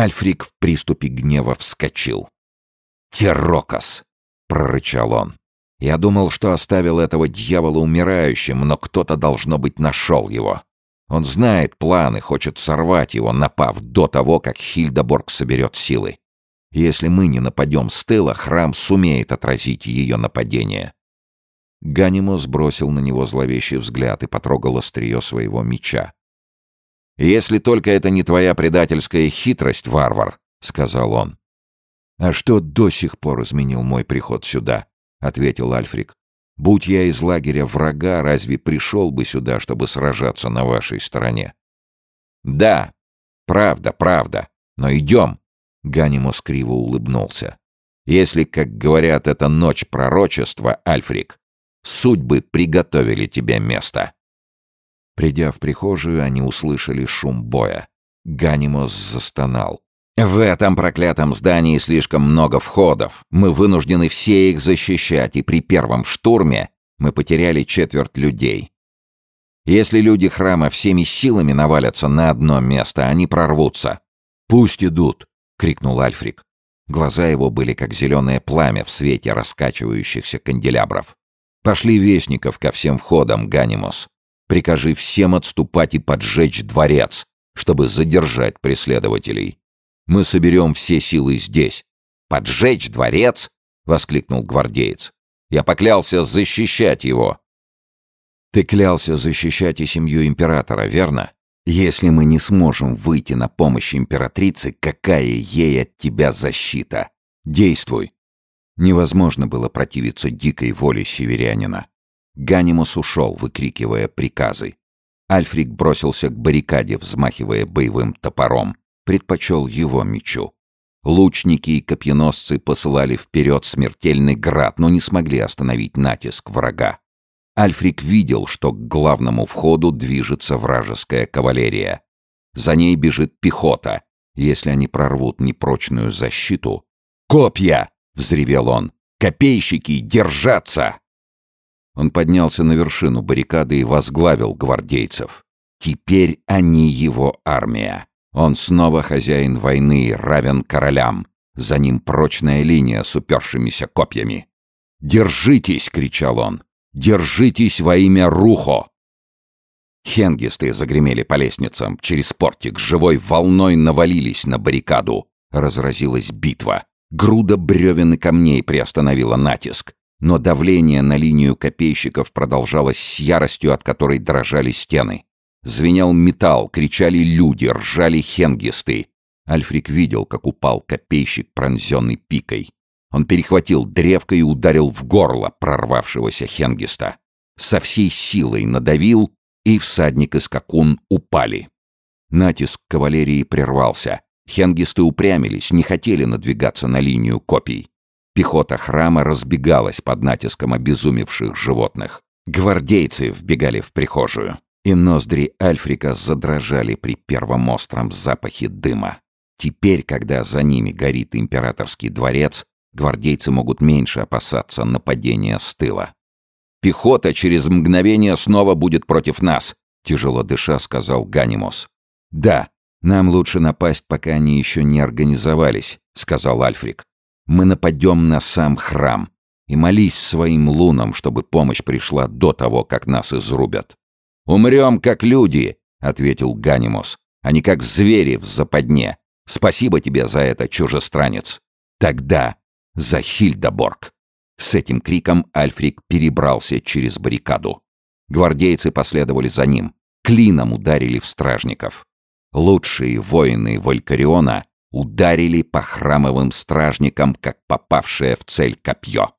Альфрик в приступе гнева вскочил. «Террокос!» — прорычал он. «Я думал, что оставил этого дьявола умирающим, но кто-то, должно быть, нашел его. Он знает планы, хочет сорвать его, напав до того, как Хильдеборг соберет силы. Если мы не нападем с тыла, храм сумеет отразить ее нападение». Ганимус бросил на него зловещий взгляд и потрогал острие своего меча. «Если только это не твоя предательская хитрость, варвар», — сказал он. «А что до сих пор изменил мой приход сюда?» — ответил Альфрик. «Будь я из лагеря врага, разве пришел бы сюда, чтобы сражаться на вашей стороне?» «Да, правда, правда. Но идем!» — Ганимус криво улыбнулся. «Если, как говорят, это ночь пророчества, Альфрик, судьбы приготовили тебе место». Придя в прихожую, они услышали шум боя. Ганимос застонал. «В этом проклятом здании слишком много входов. Мы вынуждены все их защищать, и при первом штурме мы потеряли четверть людей. Если люди храма всеми силами навалятся на одно место, они прорвутся. «Пусть идут!» — крикнул Альфрик. Глаза его были как зеленое пламя в свете раскачивающихся канделябров. «Пошли вестников ко всем входам, Ганимос. Прикажи всем отступать и поджечь дворец, чтобы задержать преследователей. Мы соберем все силы здесь. Поджечь дворец? воскликнул гвардеец. Я поклялся защищать его. Ты клялся защищать и семью императора, верно? Если мы не сможем выйти на помощь императрице, какая ей от тебя защита? Действуй. Невозможно было противиться дикой воле северянина. Ганимус ушел, выкрикивая приказы. Альфрик бросился к баррикаде, взмахивая боевым топором. Предпочел его мечу. Лучники и копьеносцы посылали вперед смертельный град, но не смогли остановить натиск врага. Альфрик видел, что к главному входу движется вражеская кавалерия. За ней бежит пехота. Если они прорвут непрочную защиту... «Копья!» — взревел он. «Копейщики, держаться!» Он поднялся на вершину баррикады и возглавил гвардейцев. Теперь они его армия. Он снова хозяин войны, равен королям. За ним прочная линия с упершимися копьями. «Держитесь!» — кричал он. «Держитесь во имя Рухо!» Хенгисты загремели по лестницам, через портик, живой волной навалились на баррикаду. Разразилась битва. Груда бревен и камней приостановила натиск. Но давление на линию копейщиков продолжалось с яростью, от которой дрожали стены. Звенел металл, кричали люди, ржали хенгисты. Альфрик видел, как упал копейщик, пронзенный пикой. Он перехватил древко и ударил в горло прорвавшегося хенгиста. Со всей силой надавил, и всадник и скакун упали. Натиск кавалерии прервался. Хенгисты упрямились, не хотели надвигаться на линию копий. Пехота храма разбегалась под натиском обезумевших животных. Гвардейцы вбегали в прихожую, и ноздри Альфрика задрожали при первом остром запахе дыма. Теперь, когда за ними горит императорский дворец, гвардейцы могут меньше опасаться нападения с тыла. «Пехота через мгновение снова будет против нас», — тяжело дыша сказал Ганимос. «Да, нам лучше напасть, пока они еще не организовались», — сказал Альфрик мы нападем на сам храм. И молись своим лунам, чтобы помощь пришла до того, как нас изрубят. «Умрем, как люди», — ответил Ганимус, — «а не как звери в западне. Спасибо тебе за это, чужестранец. Тогда за Хильдеборг». С этим криком Альфрик перебрался через баррикаду. Гвардейцы последовали за ним. Клином ударили в стражников. Лучшие воины Валькариона ударили по храмовым стражникам, как попавшее в цель копье.